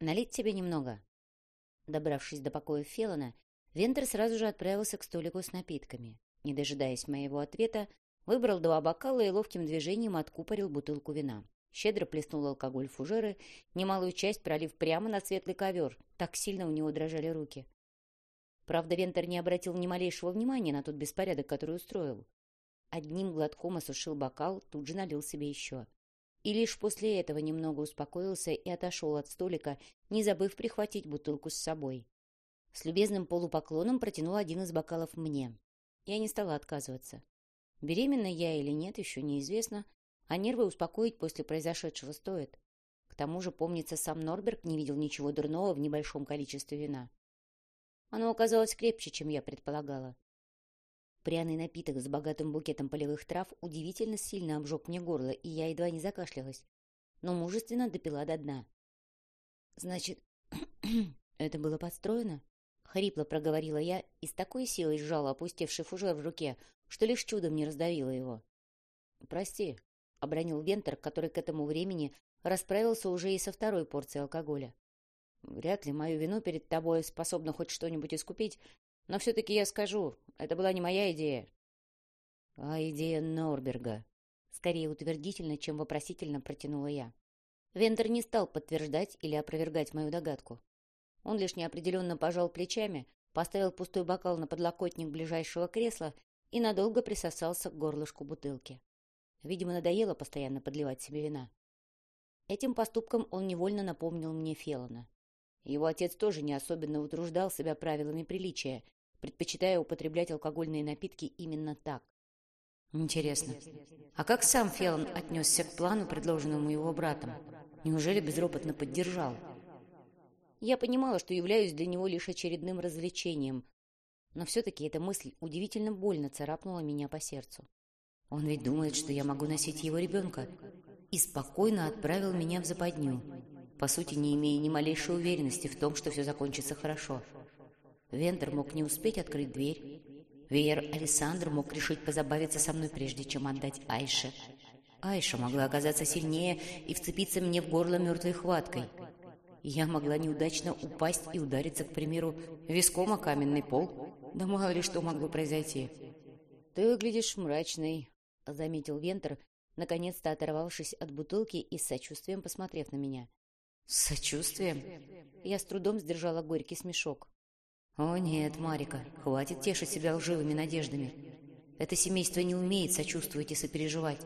налить тебе немного?» Добравшись до покоя Феллона, Вентер сразу же отправился к столику с напитками. Не дожидаясь моего ответа, выбрал два бокала и ловким движением откупорил бутылку вина. Щедро плеснул алкоголь фужеры, немалую часть пролив прямо на светлый ковер. Так сильно у него дрожали руки. Правда, Вентер не обратил ни малейшего внимания на тот беспорядок, который устроил. Одним глотком осушил бокал, тут же налил себе еще. И лишь после этого немного успокоился и отошел от столика, не забыв прихватить бутылку с собой. С любезным полупоклоном протянул один из бокалов мне. Я не стала отказываться. Беременна я или нет, еще неизвестно, а нервы успокоить после произошедшего стоит. К тому же, помнится, сам Норберг не видел ничего дурного в небольшом количестве вина. Оно оказалось крепче, чем я предполагала. Пряный напиток с богатым букетом полевых трав удивительно сильно обжег мне горло, и я едва не закашлялась, но мужественно допила до дна. «Значит, это было подстроено?» — хрипло проговорила я и с такой силой сжала опустевший фужер в руке, что лишь чудом не раздавила его. «Прости», — обронил Вентер, который к этому времени расправился уже и со второй порцией алкоголя. «Вряд ли мою вину перед тобой способна хоть что-нибудь искупить, но все-таки я скажу, это была не моя идея». «А идея Норберга», — скорее утвердительно, чем вопросительно протянула я. Вентер не стал подтверждать или опровергать мою догадку. Он лишь неопределенно пожал плечами, поставил пустой бокал на подлокотник ближайшего кресла и надолго присосался к горлышку бутылки. Видимо, надоело постоянно подливать себе вина. Этим поступком он невольно напомнил мне Фелона. Его отец тоже не особенно утруждал себя правилами приличия, предпочитая употреблять алкогольные напитки именно так. Интересно, а как сам Фелон отнесся к плану, предложенному его братом? Неужели безропотно поддержал? Я понимала, что являюсь для него лишь очередным развлечением, но все-таки эта мысль удивительно больно царапнула меня по сердцу. Он ведь думает, что я могу носить его ребенка, и спокойно отправил меня в западню, по сути, не имея ни малейшей уверенности в том, что все закончится хорошо. Вендер мог не успеть открыть дверь. Веер Александр мог решить позабавиться со мной, прежде чем отдать Айше. Айша могла оказаться сильнее и вцепиться мне в горло мертвой хваткой. Я могла неудачно упасть и удариться, к примеру, виском о каменный пол. Да мало ли что могло произойти. «Ты выглядишь мрачной», — заметил Вентер, наконец-то оторвавшись от бутылки и с сочувствием посмотрев на меня. «С сочувствием?» Я с трудом сдержала горький смешок. «О нет, Марика, хватит тешить себя лживыми надеждами. Это семейство не умеет сочувствовать и сопереживать.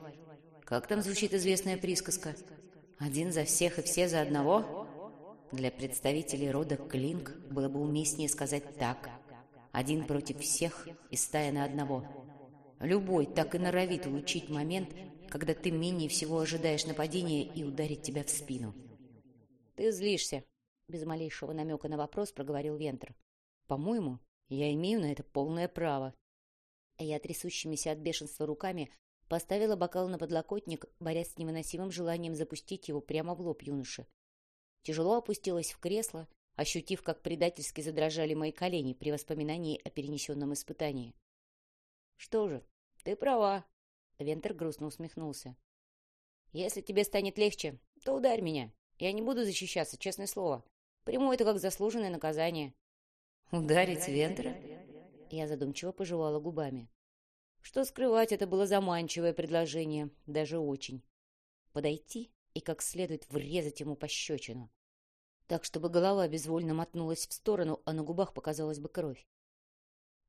Как там звучит известная присказка? Один за всех и все за одного?» Для представителей рода Клинк было бы уместнее сказать так. Один против всех и стая на одного. Любой так и норовит улучшить момент, когда ты менее всего ожидаешь нападения и ударить тебя в спину. «Ты злишься», — без малейшего намека на вопрос проговорил Вентер. «По-моему, я имею на это полное право». Я трясущимися от бешенства руками поставила бокал на подлокотник, борясь с невыносимым желанием запустить его прямо в лоб юноши. Тяжело опустилась в кресло, ощутив, как предательски задрожали мои колени при воспоминании о перенесенном испытании. «Что же, ты права», — Вентер грустно усмехнулся. «Если тебе станет легче, то ударь меня. Я не буду защищаться, честное слово. Приму это как заслуженное наказание». «Ударить Вентера?» Я задумчиво пожевала губами. Что скрывать, это было заманчивое предложение, даже очень. Подойти и как следует врезать ему пощечину. Так, чтобы голова безвольно мотнулась в сторону, а на губах показалась бы кровь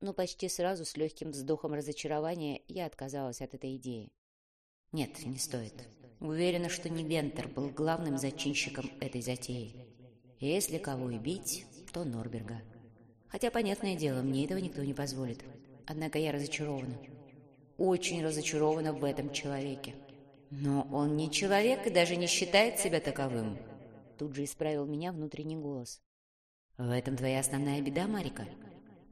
но почти сразу с легким вздохом разочарования я отказалась от этой идеи. Нет, не стоит. Уверена, что не Вентер был главным зачинщиком этой затеи. Если кого и бить, то Норберга. Хотя, понятное дело, мне этого никто не позволит. Однако я разочарована. Очень разочарована в этом человеке. Но он не человек и даже не считает себя таковым. Тут же исправил меня внутренний голос. В этом твоя основная беда, Марика?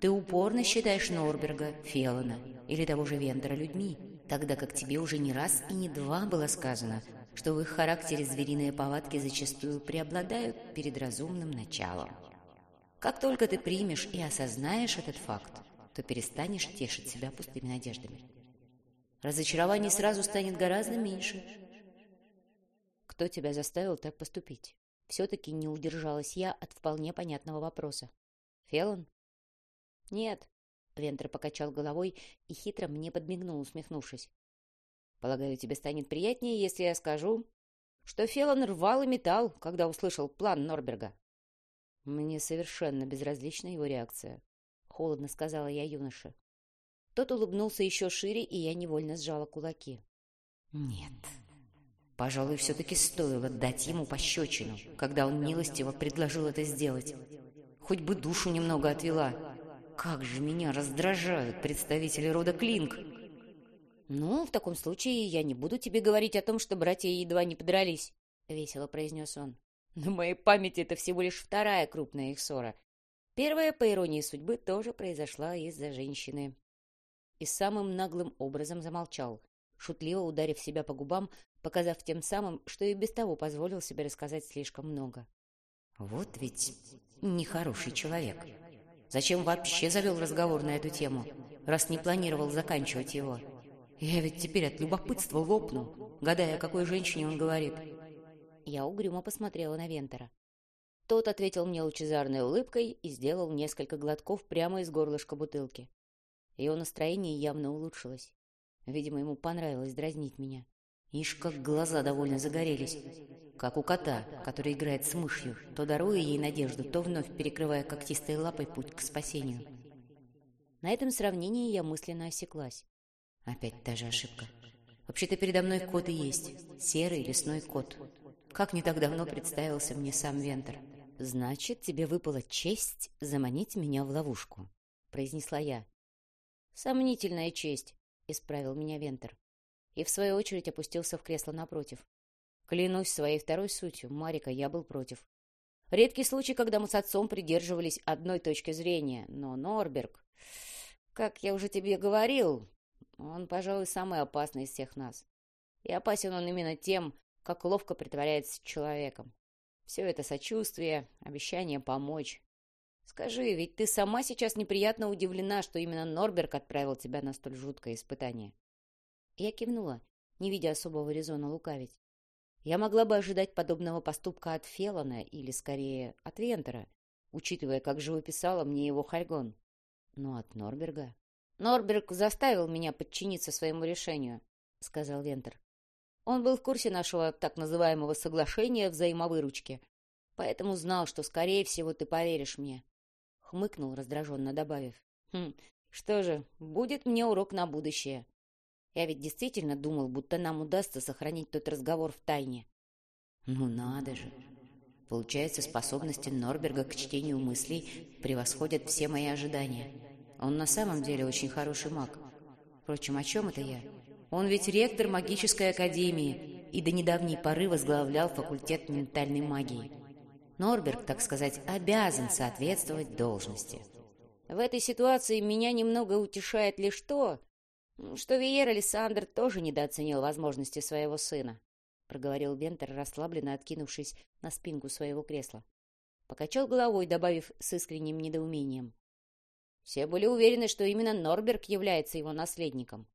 Ты упорно считаешь Норберга, Феллона или того же Вендера людьми, тогда как тебе уже не раз и не два было сказано, что в их характере звериные повадки зачастую преобладают перед разумным началом. Как только ты примешь и осознаешь этот факт, то перестанешь тешить себя пустыми надеждами. Разочарований сразу станет гораздо меньше. Кто тебя заставил так поступить? Все-таки не удержалась я от вполне понятного вопроса. «Фелон?» «Нет», — Вентер покачал головой и хитро мне подмигнул, усмехнувшись. «Полагаю, тебе станет приятнее, если я скажу, что Фелон рвал и металл, когда услышал план Норберга». Мне совершенно безразлична его реакция, — холодно сказала я юноше. Тот улыбнулся еще шире, и я невольно сжала кулаки. Нет. Пожалуй, все-таки стоило дать ему пощечину, когда он милостиво предложил это сделать. Хоть бы душу немного отвела. Как же меня раздражают представители рода Клинк. «Ну, в таком случае я не буду тебе говорить о том, что братья едва не подрались», — весело произнес он. На моей памяти это всего лишь вторая крупная их ссора. Первая, по иронии судьбы, тоже произошла из-за женщины. И самым наглым образом замолчал, шутливо ударив себя по губам, показав тем самым, что и без того позволил себе рассказать слишком много. Вот ведь нехороший человек. Зачем вообще завел разговор на эту тему, раз не планировал заканчивать его? Я ведь теперь от любопытства лопну, гадая, о какой женщине он говорит. Я угрюмо посмотрела на Вентера. Тот ответил мне лучезарной улыбкой и сделал несколько глотков прямо из горлышка бутылки. Его настроение явно улучшилось. Видимо, ему понравилось дразнить меня. Ишь, как глаза довольно загорелись. Как у кота, который играет с мышью, то даруя ей надежду, то вновь перекрывая когтистой лапой путь к спасению. На этом сравнении я мысленно осеклась. Опять та же ошибка. Вообще-то передо мной кот и есть. Серый лесной кот. Как не так давно представился мне сам Вентер. «Значит, тебе выпала честь заманить меня в ловушку», — произнесла я. «Сомнительная честь», — исправил меня Вентер. И в свою очередь опустился в кресло напротив. Клянусь своей второй сутью, Марика, я был против. Редкий случай, когда мы с отцом придерживались одной точки зрения, но Норберг... Как я уже тебе говорил, он, пожалуй, самый опасный из всех нас. И опасен он именно тем, как ловко притворяется человеком. Все это сочувствие, обещание помочь. Скажи, ведь ты сама сейчас неприятно удивлена, что именно Норберг отправил тебя на столь жуткое испытание. Я кивнула, не видя особого резона лукавить. Я могла бы ожидать подобного поступка от Феллона или, скорее, от Вентера, учитывая, как живописала мне его Хальгон. Но от Норберга... «Норберг заставил меня подчиниться своему решению», — сказал Вентер. Он был в курсе нашего так называемого соглашения взаимовыручки, поэтому знал, что, скорее всего, ты поверишь мне. Хмыкнул, раздраженно добавив. Хм, что же, будет мне урок на будущее. Я ведь действительно думал, будто нам удастся сохранить тот разговор в тайне. Ну надо же. Получается, способности Норберга к чтению мыслей превосходят все мои ожидания. Он на самом деле очень хороший маг. Впрочем, о чем это я? Он ведь ректор магической академии и до недавней поры возглавлял факультет ментальной магии. Норберг, так сказать, обязан соответствовать должности. В этой ситуации меня немного утешает лишь то, что Виер Александр тоже недооценил возможности своего сына, проговорил Вентер, расслабленно откинувшись на спинку своего кресла. Покачал головой, добавив с искренним недоумением. Все были уверены, что именно Норберг является его наследником.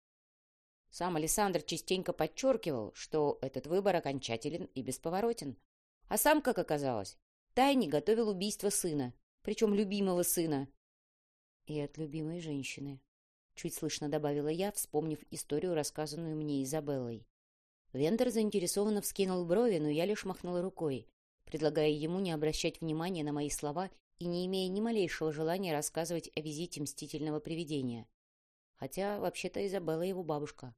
Сам Александр частенько подчеркивал, что этот выбор окончателен и бесповоротен. А сам, как оказалось, тайне готовил убийство сына, причем любимого сына. И от любимой женщины. Чуть слышно добавила я, вспомнив историю, рассказанную мне Изабеллой. Вендер заинтересованно вскинул брови, но я лишь махнула рукой, предлагая ему не обращать внимания на мои слова и не имея ни малейшего желания рассказывать о визите мстительного привидения. Хотя, вообще-то, Изабелла его бабушка.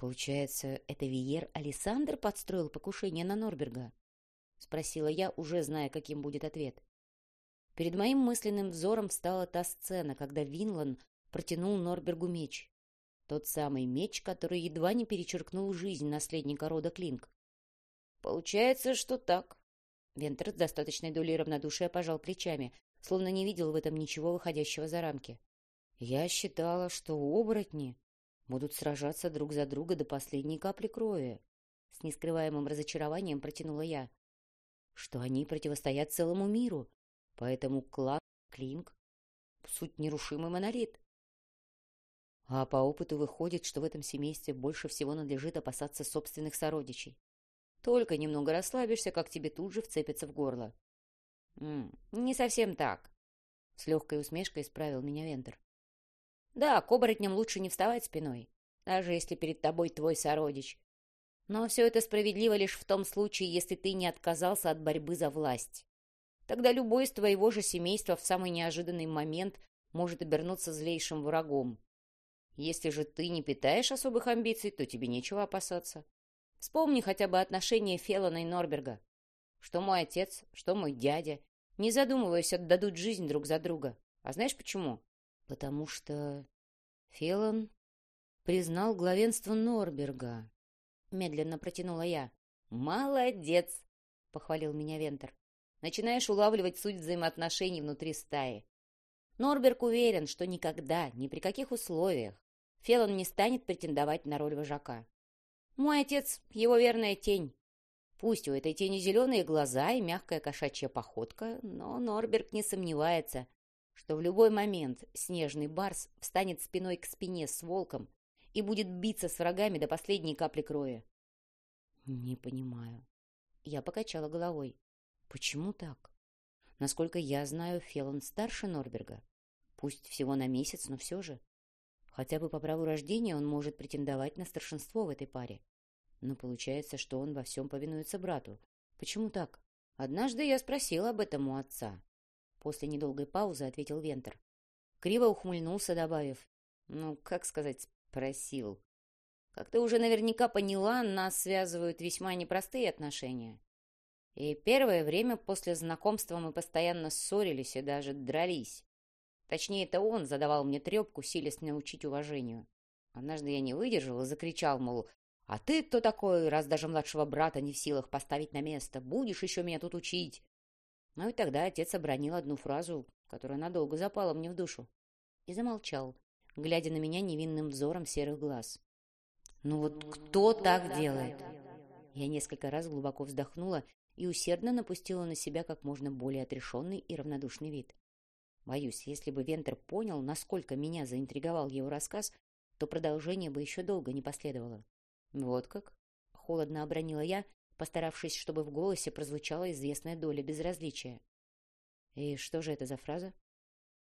«Получается, это Виер Александр подстроил покушение на Норберга?» — спросила я, уже зная, каким будет ответ. Перед моим мысленным взором встала та сцена, когда Винлан протянул Норбергу меч. Тот самый меч, который едва не перечеркнул жизнь наследника рода Клинк. «Получается, что так». Вентер с достаточной долей равнодушия пожал плечами, словно не видел в этом ничего выходящего за рамки. «Я считала, что оборотни будут сражаться друг за друга до последней капли крови. С нескрываемым разочарованием протянула я. Что они противостоят целому миру, поэтому клан Клинк — суть нерушимый монолит. А по опыту выходит, что в этом семействе больше всего надлежит опасаться собственных сородичей. Только немного расслабишься, как тебе тут же вцепится в горло. «М -м, «Не совсем так», — с легкой усмешкой исправил меня Вентер. «Да, к оборотням лучше не вставать спиной, даже если перед тобой твой сородич. Но все это справедливо лишь в том случае, если ты не отказался от борьбы за власть. Тогда любой из твоего же семейства в самый неожиданный момент может обернуться злейшим врагом. Если же ты не питаешь особых амбиций, то тебе нечего опасаться. Вспомни хотя бы отношения Феллона и Норберга. Что мой отец, что мой дядя, не задумываясь, отдадут жизнь друг за друга. А знаешь почему? Потому что Феллон признал главенство Норберга. Медленно протянула я. «Молодец!» — похвалил меня Вентер. «Начинаешь улавливать суть взаимоотношений внутри стаи. Норберг уверен, что никогда, ни при каких условиях, Фелон не станет претендовать на роль вожака. Мой отец — его верная тень. Пусть у этой тени зеленые глаза и мягкая кошачья походка, но Норберг не сомневается, что в любой момент снежный барс встанет спиной к спине с волком и будет биться с врагами до последней капли крови. Не понимаю. Я покачала головой. Почему так? Насколько я знаю, Фелон старше Норберга. Пусть всего на месяц, но все же. Хотя бы по праву рождения он может претендовать на старшинство в этой паре. Но получается, что он во всем повинуется брату. Почему так? Однажды я спросил об этом у отца. После недолгой паузы ответил Вентер. Криво ухмыльнулся, добавив. Ну, как сказать, спросил. Как ты уже наверняка поняла, нас связывают весьма непростые отношения. И первое время после знакомства мы постоянно ссорились и даже дрались. Точнее, это он задавал мне трепку, силясь научить уважению. Однажды я не выдержал и закричал, мол, «А ты кто такой, раз даже младшего брата не в силах поставить на место? Будешь еще меня тут учить?» Ну и тогда отец обронил одну фразу, которая надолго запала мне в душу. И замолчал, глядя на меня невинным взором серых глаз. «Ну вот кто так делает?» Я несколько раз глубоко вздохнула и усердно напустила на себя как можно более отрешенный и равнодушный вид. Боюсь, если бы Вентер понял, насколько меня заинтриговал его рассказ, то продолжение бы еще долго не последовало. «Вот как?» — холодно обронила я, постаравшись, чтобы в голосе прозвучала известная доля безразличия. «И что же это за фраза?»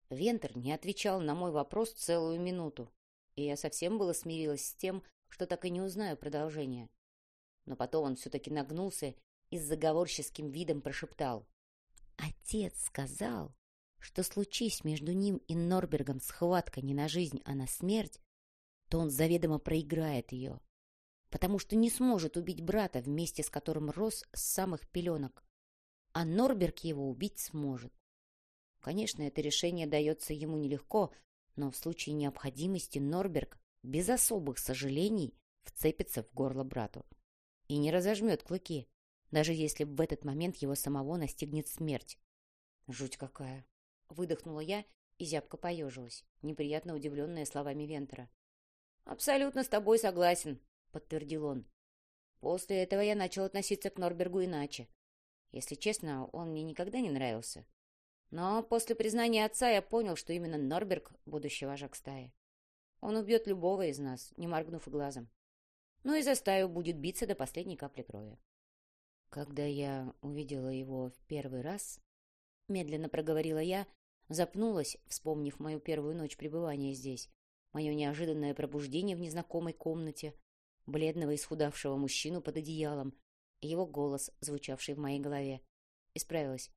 Вентер не отвечал на мой вопрос целую минуту, и я совсем было смирилась с тем, что так и не узнаю продолжение. Но потом он все-таки нагнулся и с заговорческим видом прошептал. «Отец сказал, что случись между ним и Норбергом схватка не на жизнь, а на смерть, то он заведомо проиграет ее, потому что не сможет убить брата, вместе с которым рос с самых пеленок, а Норберг его убить сможет. Конечно, это решение дается ему нелегко, но в случае необходимости Норберг без особых сожалений вцепится в горло брату и не разожмет клыки, даже если в этот момент его самого настигнет смерть. Жуть какая! Выдохнула я и зябко поежилась, неприятно удивленная словами Вентера. «Абсолютно с тобой согласен», — подтвердил он. После этого я начал относиться к Норбергу иначе. Если честно, он мне никогда не нравился. Но после признания отца я понял, что именно Норберг — будущий вожак стаи. Он убьет любого из нас, не моргнув глазом. Ну и за стаю будет биться до последней капли крови. Когда я увидела его в первый раз, медленно проговорила я, запнулась, вспомнив мою первую ночь пребывания здесь, мое неожиданное пробуждение в незнакомой комнате, бледного исхудавшего мужчину под одеялом, его голос, звучавший в моей голове. Исправилась.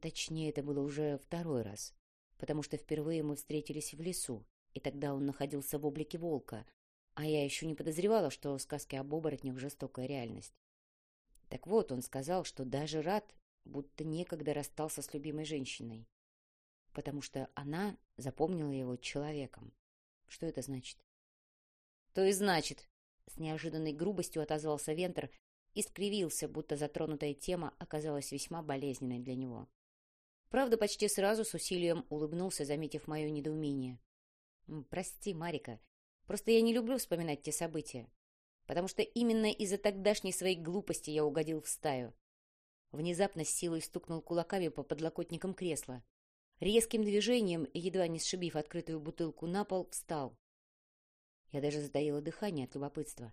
Точнее, это было уже второй раз, потому что впервые мы встретились в лесу, и тогда он находился в облике волка, а я еще не подозревала, что сказки об оборотнях — жестокая реальность. Так вот, он сказал, что даже рад, будто некогда расстался с любимой женщиной, потому что она запомнила его человеком. Что это значит? То и значит, с неожиданной грубостью отозвался Вентер и скривился, будто затронутая тема оказалась весьма болезненной для него. Правда, почти сразу с усилием улыбнулся, заметив мое недоумение. «Прости, Марика, просто я не люблю вспоминать те события, потому что именно из-за тогдашней своей глупости я угодил в стаю. Внезапно с силой стукнул кулаками по подлокотникам кресла. Резким движением, едва не сшибив открытую бутылку на пол, встал. Я даже затаила дыхание от любопытства.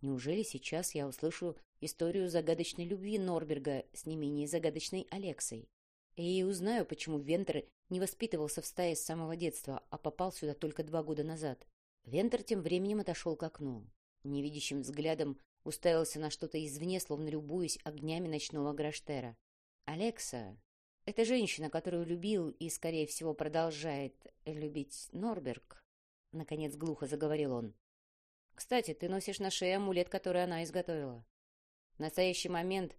Неужели сейчас я услышу историю загадочной любви Норберга с не менее загадочной Алексой. И узнаю, почему Вентер не воспитывался в стае с самого детства, а попал сюда только два года назад. Вентер тем временем отошел к окну. Невидящим взглядом уставился на что-то извне, словно любуясь огнями ночного Граштера. «Алекса, это женщина, которую любил и, скорее всего, продолжает любить Норберг», — наконец глухо заговорил он. «Кстати, ты носишь на шее амулет, который она изготовила. В настоящий момент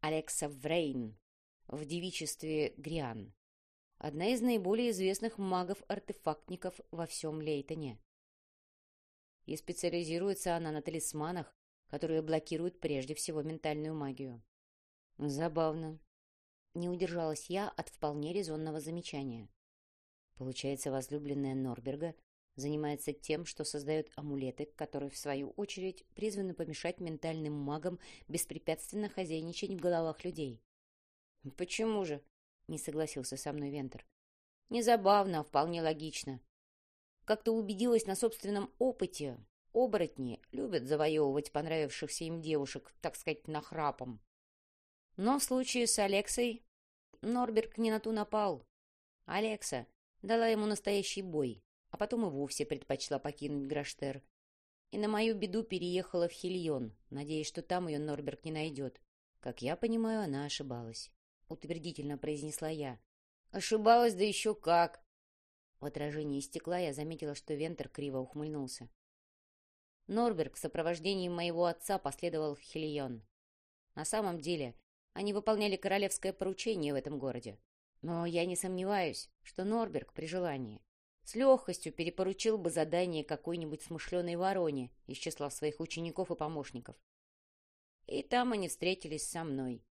Алекса Врейн в девичестве Гриан. Одна из наиболее известных магов-артефактников во всем Лейтоне. И специализируется она на талисманах, которые блокируют прежде всего ментальную магию. Забавно. Не удержалась я от вполне резонного замечания. Получается, возлюбленная Норберга занимается тем, что создает амулеты, которые, в свою очередь, призваны помешать ментальным магам беспрепятственно хозяйничать в головах людей. «Почему же?» — не согласился со мной Вентер. «Не забавно, а вполне логично. Как-то убедилась на собственном опыте. Оборотни любят завоевывать понравившихся им девушек, так сказать, нахрапом. Но в случае с Алексой Норберг не на ту напал. Алекса дала ему настоящий бой, а потом и вовсе предпочла покинуть Граштер. И на мою беду переехала в Хильон, надеясь, что там ее Норберг не найдет. Как я понимаю, она ошибалась. Утвердительно произнесла я. Ошибалась, да еще как! В отражении стекла я заметила, что Вентер криво ухмыльнулся. Норберг в сопровождении моего отца последовал в Хильон. На самом деле, они выполняли королевское поручение в этом городе. Но я не сомневаюсь, что Норберг при желании с легкостью перепоручил бы задание какой-нибудь смышленой вороне из числа своих учеников и помощников. И там они встретились со мной.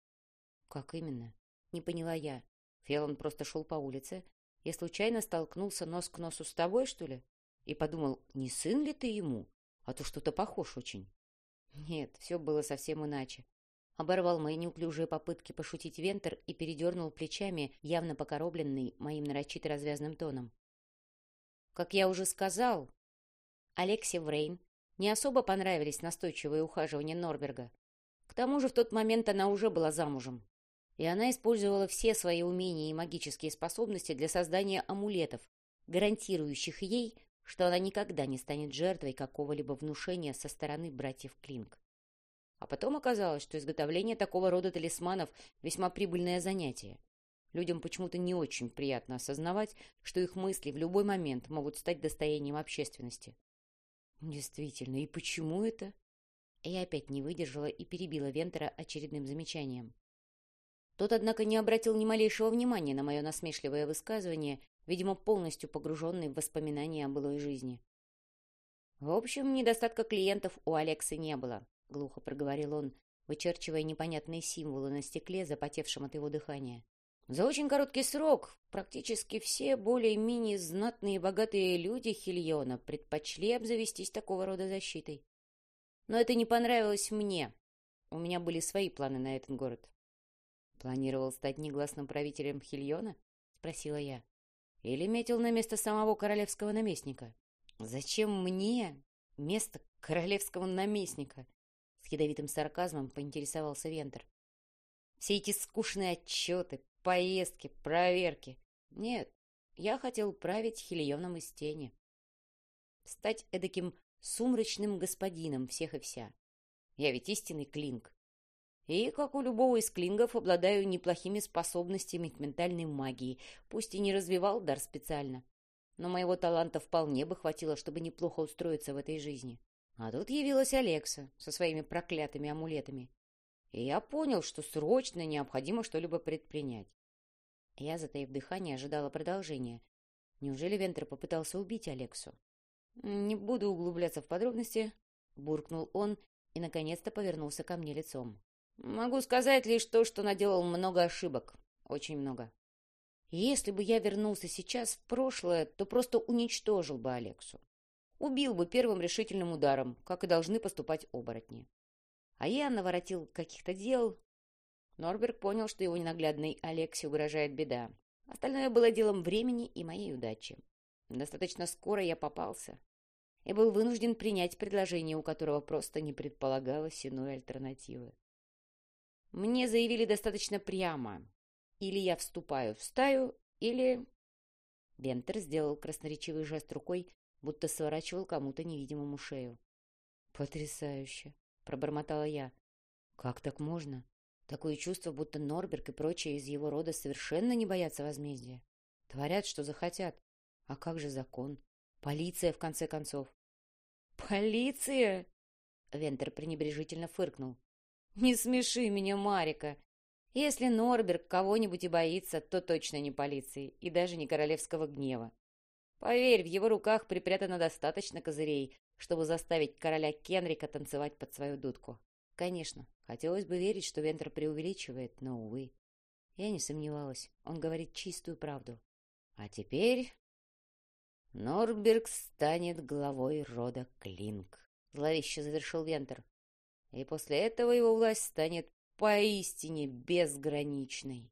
Как именно? Не поняла я. Фелон просто шел по улице и случайно столкнулся нос к носу с тобой, что ли? И подумал, не сын ли ты ему? А то что-то похож очень. Нет, все было совсем иначе. Оборвал мои неуклюжие попытки пошутить Вентер и передернул плечами, явно покоробленный моим нарочито развязным тоном. Как я уже сказал, Алексе Врейн не особо понравились настойчивые ухаживания Норберга. К тому же в тот момент она уже была замужем. И она использовала все свои умения и магические способности для создания амулетов, гарантирующих ей, что она никогда не станет жертвой какого-либо внушения со стороны братьев Клинк. А потом оказалось, что изготовление такого рода талисманов – весьма прибыльное занятие. Людям почему-то не очень приятно осознавать, что их мысли в любой момент могут стать достоянием общественности. Действительно, и почему это? Я опять не выдержала и перебила Вентера очередным замечанием. Тот, однако, не обратил ни малейшего внимания на мое насмешливое высказывание, видимо, полностью погруженный в воспоминания о былой жизни. В общем, недостатка клиентов у Алекса не было, — глухо проговорил он, вычерчивая непонятные символы на стекле, запотевшем от его дыхания. За очень короткий срок практически все более-менее знатные и богатые люди Хильона предпочли обзавестись такого рода защитой. Но это не понравилось мне. У меня были свои планы на этот город. «Планировал стать негласным правителем Хильона?» — спросила я. «Или метил на место самого королевского наместника?» «Зачем мне место королевского наместника?» С ядовитым сарказмом поинтересовался Вентер. «Все эти скучные отчеты, поездки, проверки. Нет, я хотел править хилионом из тени. Стать эдаким сумрачным господином всех и вся. Я ведь истинный клинг. И, как у любого из клингов, обладаю неплохими способностями к ментальной магии, пусть и не развивал дар специально. Но моего таланта вполне бы хватило, чтобы неплохо устроиться в этой жизни. А тут явилась Алекса со своими проклятыми амулетами. И я понял, что срочно необходимо что-либо предпринять. Я, затаив дыхание, ожидала продолжения. Неужели Вентер попытался убить Алексу? «Не буду углубляться в подробности», — буркнул он и, наконец-то, повернулся ко мне лицом. «Могу сказать лишь то, что наделал много ошибок. Очень много. Если бы я вернулся сейчас в прошлое, то просто уничтожил бы Алексу. Убил бы первым решительным ударом, как и должны поступать оборотни. А я наворотил каких-то дел, Норберг понял, что его ненаглядной Алексе угрожает беда. Остальное было делом времени и моей удачи. Достаточно скоро я попался. и был вынужден принять предложение, у которого просто не предполагалось иной альтернативы. Мне заявили достаточно прямо. Или я вступаю в стаю, или... Бентер сделал красноречивый жест рукой, будто сворачивал кому-то невидимому шею. «Потрясающе!» — пробормотала я. «Как так можно? Такое чувство, будто Норберг и прочие из его рода совершенно не боятся возмездия. Творят, что захотят. А как же закон? Полиция, в конце концов. «Полиция?» Вентер пренебрежительно фыркнул. «Не смеши меня, Марика. Если Норберг кого-нибудь и боится, то точно не полиции и даже не королевского гнева. Поверь, в его руках припрятано достаточно козырей, чтобы заставить короля Кенрика танцевать под свою дудку. Конечно, хотелось бы верить, что Вентер преувеличивает, но, увы. Я не сомневалась, он говорит чистую правду. А теперь Норберг станет главой рода Клинк. Зловеще завершил Вентер. И после этого его власть станет поистине безграничной.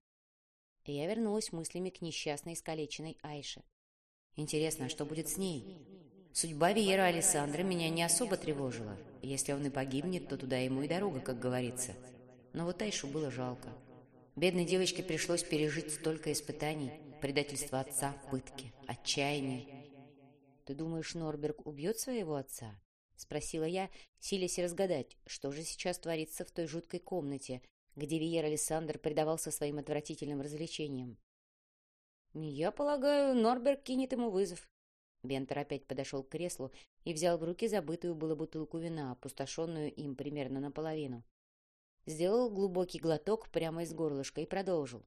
И я вернулась мыслями к несчастной искалеченной Айше. Интересно, а что будет с ней? Судьба Виера Александра меня не особо тревожила. Если он и погибнет, то туда ему и дорога, как говорится. Но вот Айшу было жалко. Бедной девочке пришлось пережить столько испытаний, предательство отца, пытки, отчаяние. «Ты думаешь, Норберг убьет своего отца?» — спросила я, силясь разгадать, что же сейчас творится в той жуткой комнате, где Виер Александр предавался своим отвратительным развлечениям. «Я полагаю, Норберг кинет ему вызов». Бентер опять подошел к креслу и взял в руки забытую было бутылку вина, опустошенную им примерно наполовину. Сделал глубокий глоток прямо из горлышка и продолжил.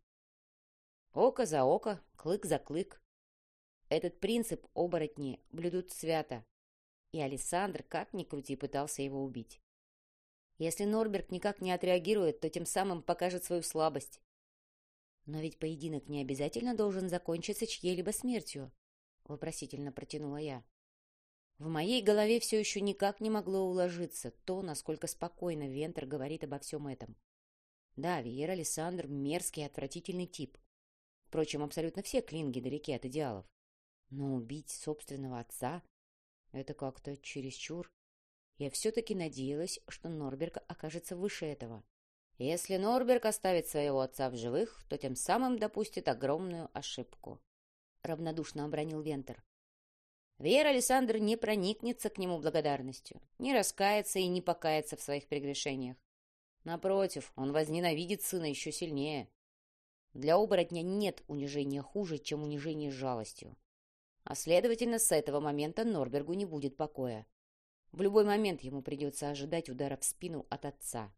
«Око за око, клык за клык. Этот принцип оборотни блюдут свято, и Александр, как ни крути, пытался его убить. Если Норберг никак не отреагирует, то тем самым покажет свою слабость. Но ведь поединок не обязательно должен закончиться чьей-либо смертью, вопросительно протянула я. В моей голове все еще никак не могло уложиться то, насколько спокойно Вентер говорит обо всем этом. Да, Виер Александр — мерзкий и отвратительный тип. Впрочем, абсолютно все клинги далеки от идеалов. Но убить собственного отца это как-то чересчур. Я все-таки надеялась, что Норберг окажется выше этого. Если Норберг оставит своего отца в живых, то тем самым допустит огромную ошибку. Равнодушно обронил Вентер. Вера Александр не проникнется к нему благодарностью, не раскается и не покается в своих прегрешениях. Напротив, он возненавидит сына еще сильнее. Для оборотня нет унижения хуже, чем унижение жалостью. А следовательно, с этого момента Норбергу не будет покоя. В любой момент ему придется ожидать удара в спину от отца.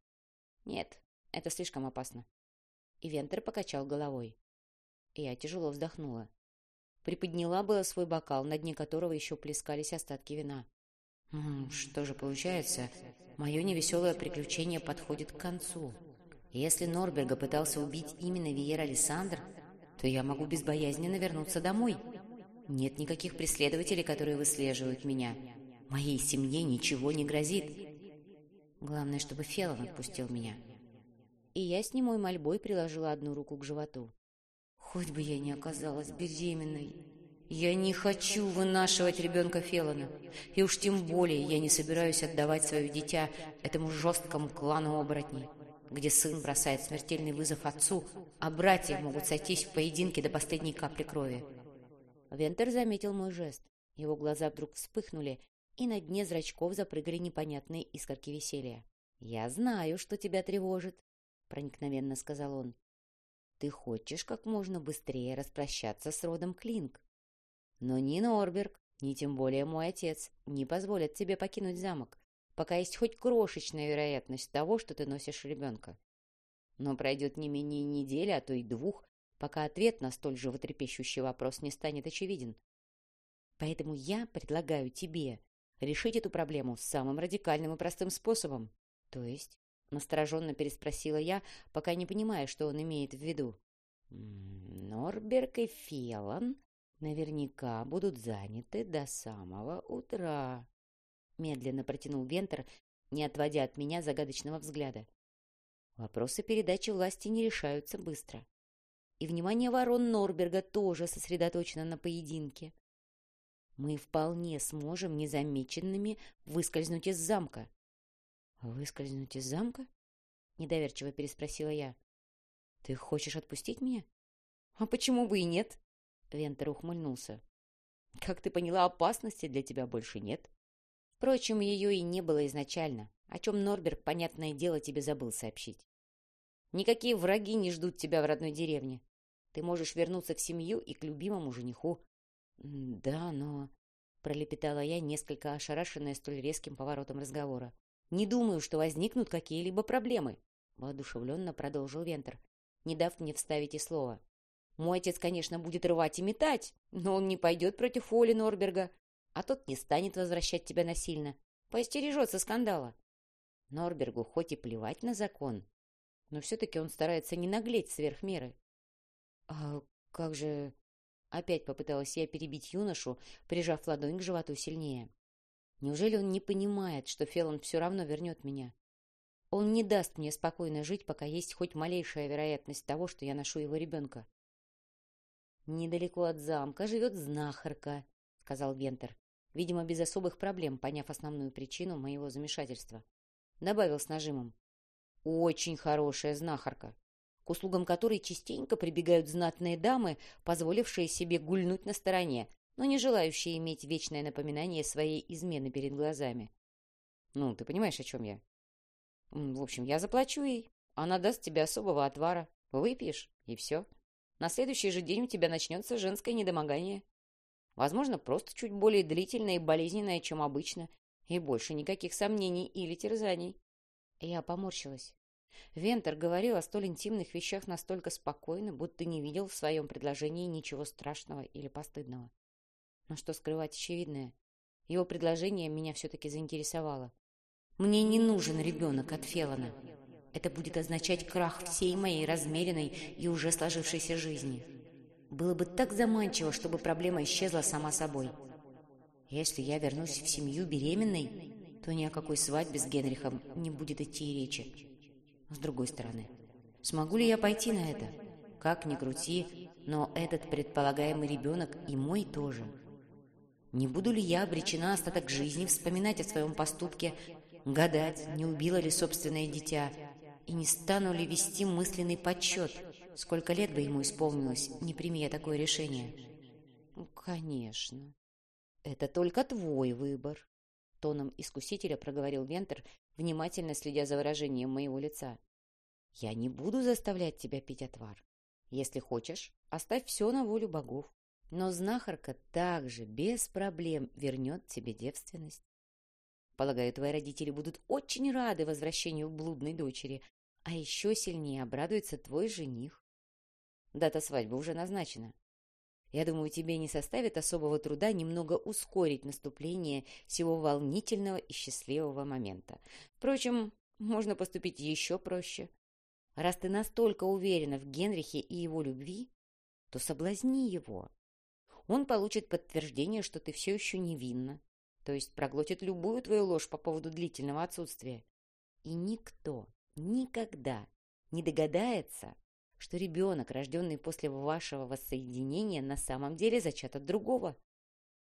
Нет, это слишком опасно. И Вентер покачал головой. Я тяжело вздохнула. Приподняла было свой бокал, на дне которого еще плескались остатки вина. Что же получается? Мое невеселое приключение подходит к концу. Если Норберга пытался убить именно Виер Александр, то я могу безбоязненно вернуться домой. Нет никаких преследователей, которые выслеживают меня. Моей семье ничего не грозит. Главное, чтобы Фелон отпустил меня. И я с немой мольбой приложила одну руку к животу. Хоть бы я не оказалась беременной. Я не хочу вынашивать ребенка Фелона. И уж тем более я не собираюсь отдавать свое дитя этому жесткому клану оборотней, где сын бросает смертельный вызов отцу, а братья могут сойтись в поединке до последней капли крови. Вентер заметил мой жест. Его глаза вдруг вспыхнули, и на дне зрачков запрыгали непонятные искорки веселья. «Я знаю, что тебя тревожит», — проникновенно сказал он. «Ты хочешь как можно быстрее распрощаться с родом Клинк. Но ни Норберг, ни тем более мой отец не позволят тебе покинуть замок, пока есть хоть крошечная вероятность того, что ты носишь ребенка. Но пройдет не менее недели, а то и двух, пока ответ на столь животрепещущий вопрос не станет очевиден. Поэтому я предлагаю тебе решить эту проблему самым радикальным и простым способом. То есть, настороженно переспросила я, пока не понимая, что он имеет в виду. Норберг и Фелан наверняка будут заняты до самого утра. Медленно протянул Вентер, не отводя от меня загадочного взгляда. Вопросы передачи власти не решаются быстро и внимание ворон Норберга тоже сосредоточено на поединке. мы вполне сможем незамеченными выскользнуть из замка. — Выскользнуть из замка? — недоверчиво переспросила я. — Ты хочешь отпустить меня? — А почему бы и нет? Вентер ухмыльнулся. — Как ты поняла, опасности для тебя больше нет. Впрочем, ее и не было изначально, о чем Норберг, понятное дело, тебе забыл сообщить. Никакие враги не ждут тебя в родной деревне. Ты можешь вернуться в семью и к любимому жениху. — Да, но... — пролепетала я, несколько ошарашенная столь резким поворотом разговора. — Не думаю, что возникнут какие-либо проблемы, — воодушевленно продолжил Вентер, не дав мне вставить и слова. — Мой отец, конечно, будет рвать и метать, но он не пойдет против Оли Норберга, а тот не станет возвращать тебя насильно, поостережется скандала. Норбергу хоть и плевать на закон, но все-таки он старается не наглеть сверх меры. — А как же... Опять попыталась я перебить юношу, прижав ладонь к животу сильнее. Неужели он не понимает, что Фелон все равно вернет меня? Он не даст мне спокойно жить, пока есть хоть малейшая вероятность того, что я ношу его ребенка. «Недалеко от замка живет знахарка», — сказал Вентер, видимо, без особых проблем, поняв основную причину моего замешательства. Добавил с нажимом. «Очень хорошая знахарка к услугам которой частенько прибегают знатные дамы, позволившие себе гульнуть на стороне, но не желающие иметь вечное напоминание своей измены перед глазами. Ну, ты понимаешь, о чем я? В общем, я заплачу ей. Она даст тебе особого отвара. Выпьешь, и все. На следующий же день у тебя начнется женское недомогание. Возможно, просто чуть более длительное и болезненное, чем обычно, и больше никаких сомнений или терзаний. Я поморщилась. Вентер говорил о столь интимных вещах настолько спокойно, будто не видел в своем предложении ничего страшного или постыдного. Но что скрывать очевидное? Его предложение меня все-таки заинтересовало. «Мне не нужен ребенок от Фелана. Это будет означать крах всей моей размеренной и уже сложившейся жизни. Было бы так заманчиво, чтобы проблема исчезла сама собой. Если я вернусь в семью беременной, то ни о какой свадьбе с Генрихом не будет идти речи. С другой стороны, смогу ли я пойти на это? Как ни крути, но этот предполагаемый ребенок и мой тоже. Не буду ли я обречена остаток жизни вспоминать о своем поступке, гадать, не убила ли собственное дитя, и не стану ли вести мысленный подсчет, сколько лет бы ему исполнилось, не прими такое решение? Конечно. Это только твой выбор, тоном искусителя проговорил Вентер, внимательно следя за выражением моего лица. «Я не буду заставлять тебя пить отвар. Если хочешь, оставь все на волю богов. Но знахарка также без проблем вернет тебе девственность. Полагаю, твои родители будут очень рады возвращению блудной дочери, а еще сильнее обрадуется твой жених. Дата свадьбы уже назначена. Я думаю, тебе не составит особого труда немного ускорить наступление всего волнительного и счастливого момента. Впрочем, можно поступить еще проще. Раз ты настолько уверена в Генрихе и его любви, то соблазни его. Он получит подтверждение, что ты все еще невинна, то есть проглотит любую твою ложь по поводу длительного отсутствия. И никто никогда не догадается, что ребенок, рожденный после вашего воссоединения, на самом деле зачат от другого.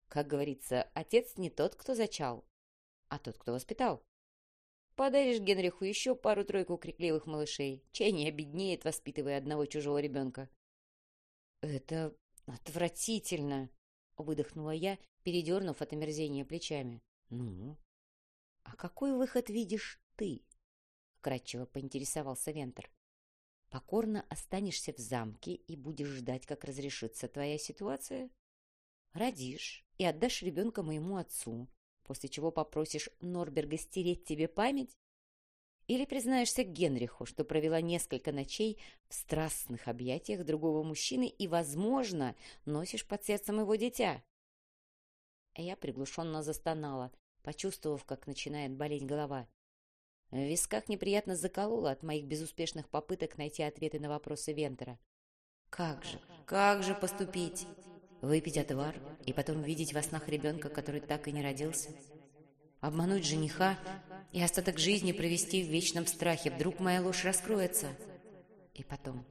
Как говорится, отец не тот, кто зачал, а тот, кто воспитал. Подаришь Генриху еще пару-тройку крикливых малышей. Чей не обеднеет, воспитывая одного чужого ребенка. «Это отвратительно!» — выдохнула я, передернув от омерзения плечами. «Ну? А какой выход видишь ты?» — вкратчиво поинтересовался Вентер покорно останешься в замке и будешь ждать, как разрешится твоя ситуация? Родишь и отдашь ребенка моему отцу, после чего попросишь Норберга стереть тебе память? Или признаешься Генриху, что провела несколько ночей в страстных объятиях другого мужчины и, возможно, носишь под сердцем его дитя? Я приглушенно застонала, почувствовав, как начинает болеть голова. В висках неприятно закололо от моих безуспешных попыток найти ответы на вопросы Вентера. «Как же, как же поступить? Выпить отвар и потом видеть во снах ребенка, который так и не родился? Обмануть жениха и остаток жизни провести в вечном страхе? Вдруг моя ложь раскроется? И потом,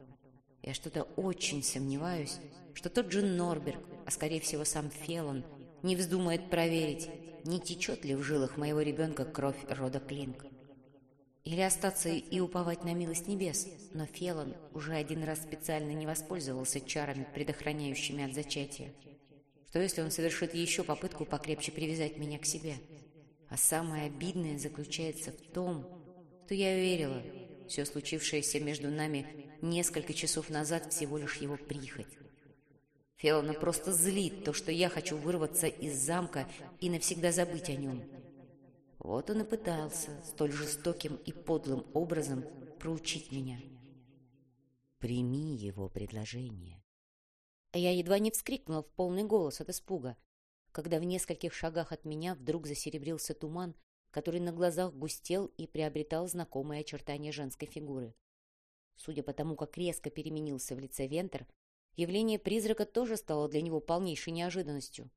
я что-то очень сомневаюсь, что тот же Норберг, а скорее всего сам Фелон, не вздумает проверить, не течет ли в жилах моего ребенка кровь рода Клинк. Или остаться и уповать на милость небес, но Фелон уже один раз специально не воспользовался чарами, предохраняющими от зачатия. Что если он совершит еще попытку покрепче привязать меня к себе? А самое обидное заключается в том, что я верила, все случившееся между нами несколько часов назад всего лишь его прихоть. Фелона просто злит то, что я хочу вырваться из замка и навсегда забыть о нем. Вот он и пытался столь жестоким и подлым образом проучить меня. Прими его предложение. Я едва не вскрикнула в полный голос от испуга, когда в нескольких шагах от меня вдруг засеребрился туман, который на глазах густел и приобретал знакомые очертания женской фигуры. Судя по тому, как резко переменился в лице Вентер, явление призрака тоже стало для него полнейшей неожиданностью.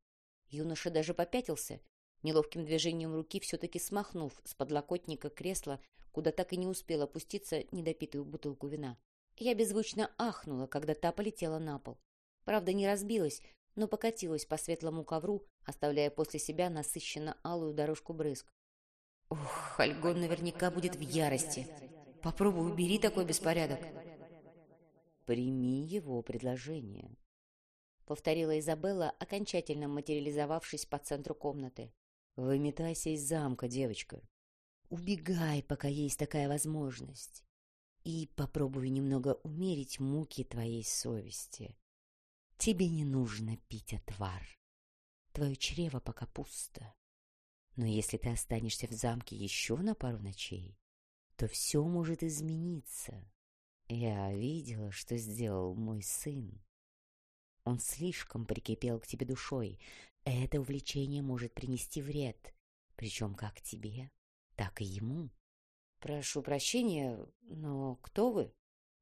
Юноша даже попятился неловким движением руки все-таки смахнув с подлокотника кресла, куда так и не успел опуститься недопитую бутылку вина. Я беззвучно ахнула, когда та полетела на пол. Правда, не разбилась, но покатилась по светлому ковру, оставляя после себя насыщенно алую дорожку брызг. Ох, Альгон наверняка будет в ярости. Попробуй убери такой беспорядок. Прими его предложение, повторила Изабелла, окончательно материализовавшись по центру комнаты. Выметайся из замка, девочка. Убегай, пока есть такая возможность. И попробуй немного умерить муки твоей совести. Тебе не нужно пить отвар. Твое чрево пока пусто. Но если ты останешься в замке еще на пару ночей, то все может измениться. Я видела, что сделал мой сын. Он слишком прикипел к тебе душой, это увлечение может принести вред, причем как тебе, так и ему. «Прошу прощения, но кто вы?»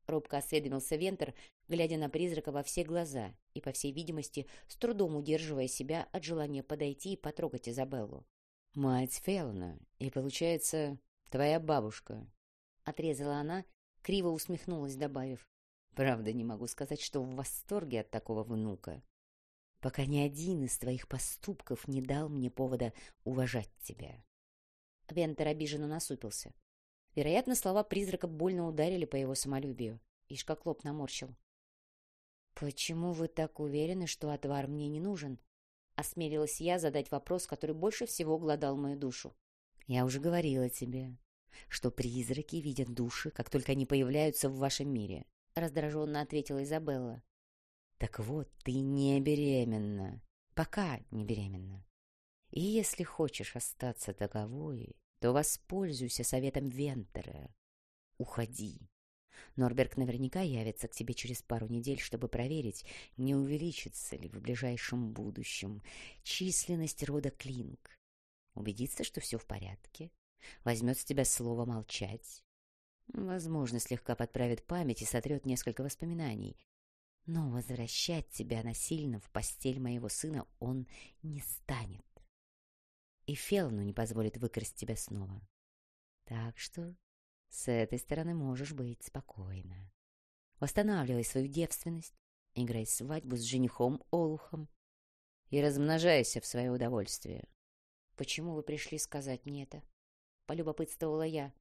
Робко осведомился Вентер, глядя на призрака во все глаза и, по всей видимости, с трудом удерживая себя от желания подойти и потрогать Изабеллу. «Мать Феллона, и, получается, твоя бабушка», — отрезала она, криво усмехнулась, добавив. «Правда, не могу сказать, что в восторге от такого внука пока ни один из твоих поступков не дал мне повода уважать тебя. Вентер обиженно насупился. Вероятно, слова призрака больно ударили по его самолюбию. Ишкоклоп наморщил. «Почему вы так уверены, что отвар мне не нужен?» Осмелилась я задать вопрос, который больше всего гладал мою душу. «Я уже говорила тебе, что призраки видят души, как только они появляются в вашем мире», раздраженно ответила Изабелла. Так вот, ты не беременна. Пока не беременна. И если хочешь остаться таковой, то воспользуйся советом Вентера. Уходи. Норберг наверняка явится к тебе через пару недель, чтобы проверить, не увеличится ли в ближайшем будущем численность рода Клинк. Убедиться, что все в порядке. Возьмет с тебя слово молчать. Возможно, слегка подправит память и сотрет несколько воспоминаний. Но возвращать тебя насильно в постель моего сына он не станет. И Фелну не позволит выкрасть тебя снова. Так что с этой стороны можешь быть спокойна. Восстанавливай свою девственность, играй свадьбу с женихом Олухом и размножайся в свое удовольствие. Почему вы пришли сказать мне это? Полюбопытствовала я.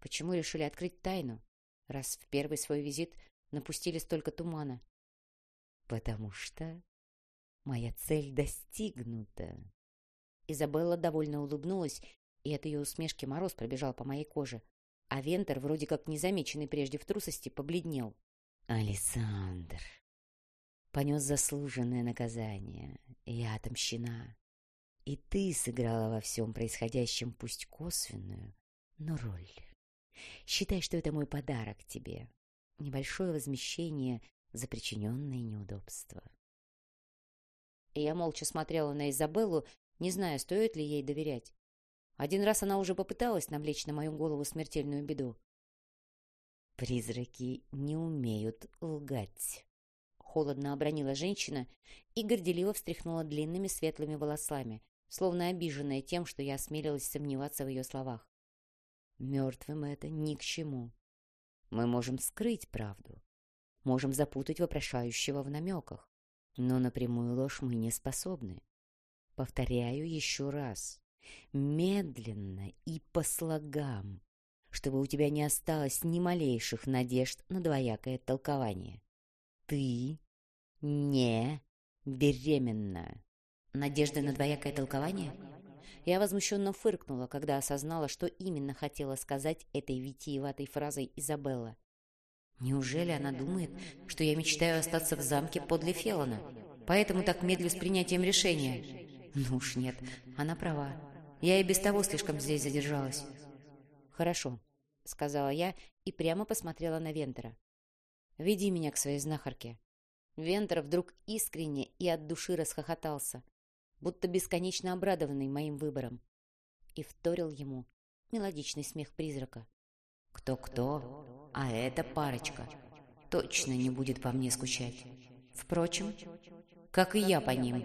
Почему решили открыть тайну, раз в первый свой визит напустили столько тумана? Потому что моя цель достигнута. Изабелла довольно улыбнулась, и от ее усмешки мороз пробежал по моей коже, а Вентер, вроде как незамеченный прежде в трусости, побледнел. «Александр!» Понес заслуженное наказание. Я отомщена. И ты сыграла во всем происходящем пусть косвенную, но роль. Считай, что это мой подарок тебе небольшое возмещение за причиненные неудобства. Я молча смотрела на Изабеллу, не зная, стоит ли ей доверять. Один раз она уже попыталась навлечь на мою голову смертельную беду. «Призраки не умеют лгать», — холодно обронила женщина и горделиво встряхнула длинными светлыми волосами, словно обиженная тем, что я осмелилась сомневаться в ее словах. «Мертвым это ни к чему. Мы можем скрыть правду, можем запутать вопрошающего в намеках, но напрямую ложь мы не способны. Повторяю еще раз. Медленно и по слогам, чтобы у тебя не осталось ни малейших надежд на двоякое толкование. Ты не беременна. Надежда на двоякое толкование? Я возмущенно фыркнула, когда осознала, что именно хотела сказать этой витиеватой фразой Изабелла. Неужели она думает, что я мечтаю остаться в замке подле Фелона? Поэтому так медлю с принятием решения? Ну уж нет, она права. Я и без того слишком здесь задержалась. Хорошо, сказала я и прямо посмотрела на Вентера. Веди меня к своей знахарке. Вентер вдруг искренне и от души расхохотался, будто бесконечно обрадованный моим выбором, и вторил ему мелодичный смех призрака. Кто-кто, а эта парочка точно не будет по мне скучать. Впрочем, как и я по ним.